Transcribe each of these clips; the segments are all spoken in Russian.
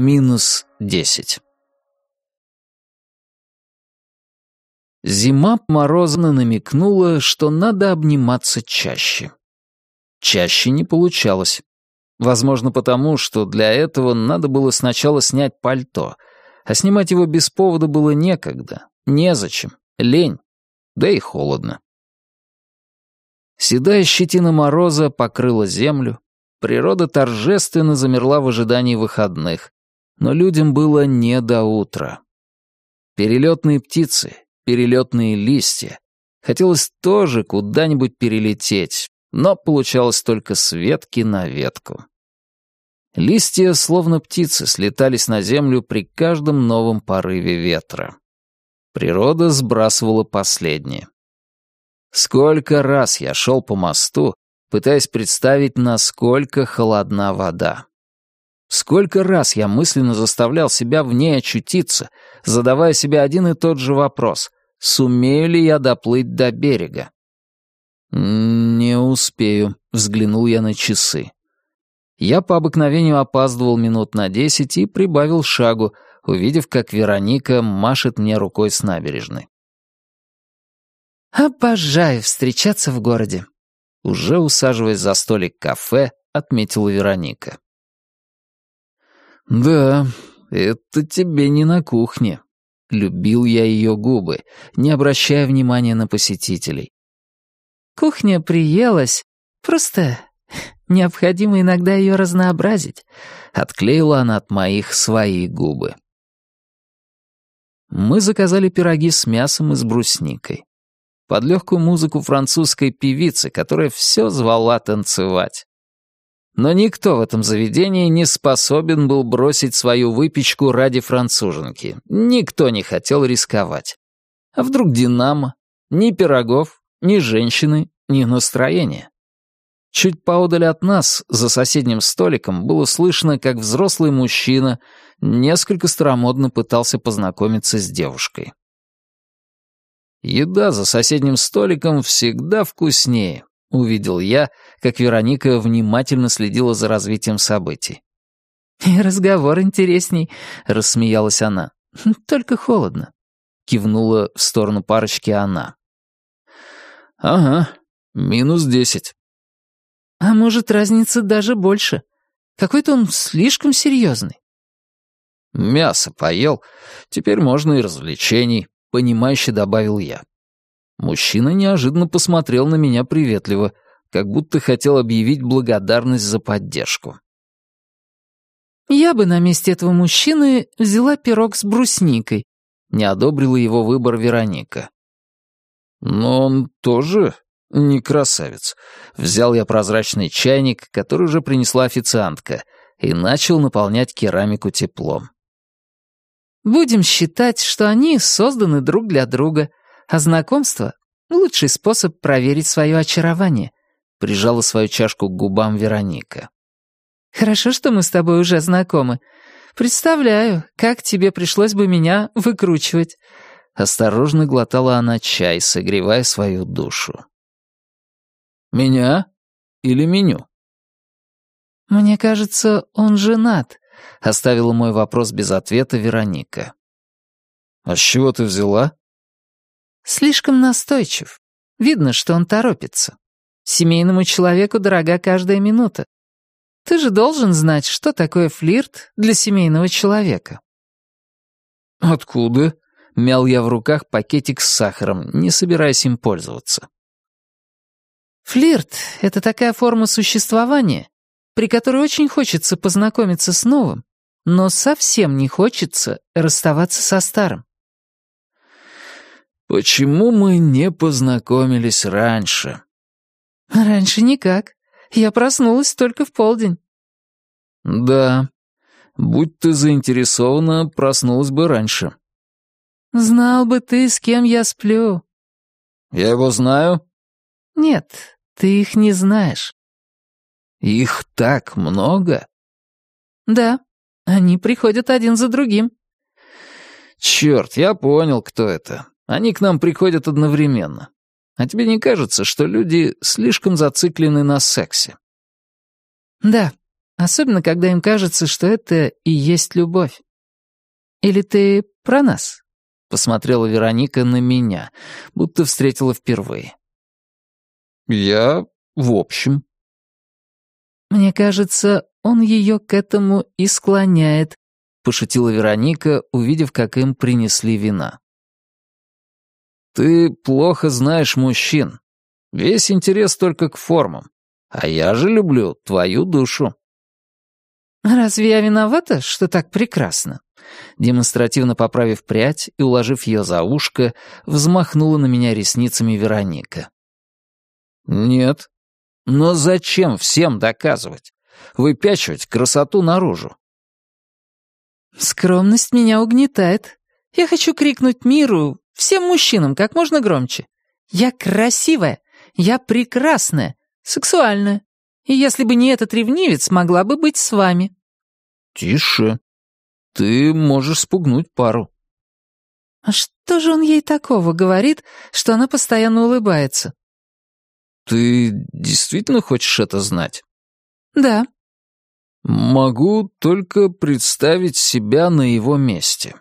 минус десять. Зима морозно намекнула, что надо обниматься чаще. Чаще не получалось. Возможно, потому, что для этого надо было сначала снять пальто, а снимать его без повода было некогда, незачем, лень, да и холодно. Седая щетина мороза покрыла землю, природа торжественно замерла в ожидании выходных, но людям было не до утра. Перелетные птицы, перелетные листья. Хотелось тоже куда-нибудь перелететь, но получалось только с ветки на ветку. Листья, словно птицы, слетались на землю при каждом новом порыве ветра. Природа сбрасывала последнее. Сколько раз я шел по мосту, пытаясь представить, насколько холодна вода. Сколько раз я мысленно заставлял себя в ней очутиться, задавая себе один и тот же вопрос — сумею ли я доплыть до берега? «Не успею», — взглянул я на часы. Я по обыкновению опаздывал минут на десять и прибавил шагу, увидев, как Вероника машет мне рукой с набережной. «Обожаю встречаться в городе», — уже усаживаясь за столик кафе, отметила Вероника. «Да, это тебе не на кухне». Любил я ее губы, не обращая внимания на посетителей. «Кухня приелась, просто необходимо иногда ее разнообразить», — отклеила она от моих свои губы. Мы заказали пироги с мясом и с брусникой. Под легкую музыку французской певицы, которая все звала танцевать. Но никто в этом заведении не способен был бросить свою выпечку ради француженки. Никто не хотел рисковать. А вдруг «Динамо»? Ни пирогов, ни женщины, ни настроения. Чуть поодаль от нас, за соседним столиком, было слышно, как взрослый мужчина несколько старомодно пытался познакомиться с девушкой. Еда за соседним столиком всегда вкуснее, увидел я, как Вероника внимательно следила за развитием событий. «И разговор интересней», — рассмеялась она. «Только холодно», — кивнула в сторону парочки она. «Ага, минус десять». «А может, разница даже больше? Какой-то он слишком серьезный». «Мясо поел, теперь можно и развлечений», — понимающе добавил я. Мужчина неожиданно посмотрел на меня приветливо, как будто хотел объявить благодарность за поддержку. «Я бы на месте этого мужчины взяла пирог с брусникой», — не одобрила его выбор Вероника. «Но он тоже не красавец». Взял я прозрачный чайник, который уже принесла официантка, и начал наполнять керамику теплом. «Будем считать, что они созданы друг для друга», а знакомство — лучший способ проверить свое очарование», — прижала свою чашку к губам Вероника. «Хорошо, что мы с тобой уже знакомы. Представляю, как тебе пришлось бы меня выкручивать». Осторожно глотала она чай, согревая свою душу. «Меня или меню?» «Мне кажется, он женат», — оставила мой вопрос без ответа Вероника. «А с чего ты взяла?» Слишком настойчив. Видно, что он торопится. Семейному человеку дорога каждая минута. Ты же должен знать, что такое флирт для семейного человека. Откуда? Мял я в руках пакетик с сахаром, не собираясь им пользоваться. Флирт — это такая форма существования, при которой очень хочется познакомиться с новым, но совсем не хочется расставаться со старым. «Почему мы не познакомились раньше?» «Раньше никак. Я проснулась только в полдень». «Да. Будь ты заинтересована, проснулась бы раньше». «Знал бы ты, с кем я сплю». «Я его знаю?» «Нет, ты их не знаешь». «Их так много?» «Да, они приходят один за другим». «Черт, я понял, кто это. Они к нам приходят одновременно. А тебе не кажется, что люди слишком зациклены на сексе? Да, особенно когда им кажется, что это и есть любовь. Или ты про нас?» — посмотрела Вероника на меня, будто встретила впервые. «Я в общем». «Мне кажется, он ее к этому и склоняет», — пошутила Вероника, увидев, как им принесли вина. «Ты плохо знаешь мужчин. Весь интерес только к формам. А я же люблю твою душу». «Разве я виновата, что так прекрасно?» Демонстративно поправив прядь и уложив ее за ушко, взмахнула на меня ресницами Вероника. «Нет. Но зачем всем доказывать? Выпячивать красоту наружу?» «Скромность меня угнетает. Я хочу крикнуть миру, всем мужчинам, как можно громче. Я красивая, я прекрасная, сексуальная. И если бы не этот ревнивец, могла бы быть с вами». «Тише. Ты можешь спугнуть пару». «А что же он ей такого говорит, что она постоянно улыбается?» «Ты действительно хочешь это знать?» «Да». «Могу только представить себя на его месте».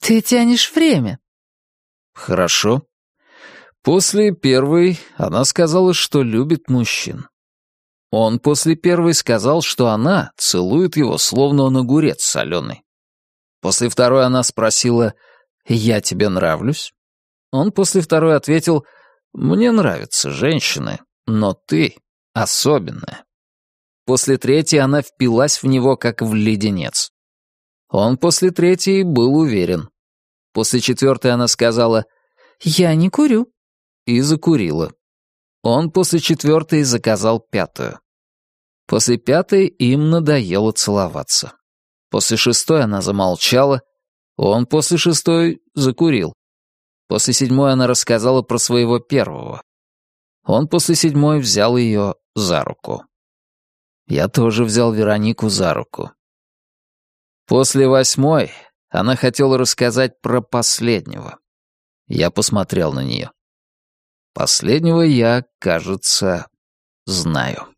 «Ты тянешь время». «Хорошо. После первой она сказала, что любит мужчин. Он после первой сказал, что она целует его, словно он огурец соленый. После второй она спросила «Я тебе нравлюсь?» Он после второй ответил «Мне нравятся женщины, но ты особенная». После третьей она впилась в него, как в леденец. Он после третьей был уверен. После четвертой она сказала «Я не курю» и закурила. Он после четвертой заказал пятую. После пятой им надоело целоваться. После шестой она замолчала, он после шестой закурил. После седьмой она рассказала про своего первого. Он после седьмой взял ее за руку. Я тоже взял Веронику за руку. После восьмой она хотела рассказать про последнего. Я посмотрел на нее. Последнего я, кажется, знаю.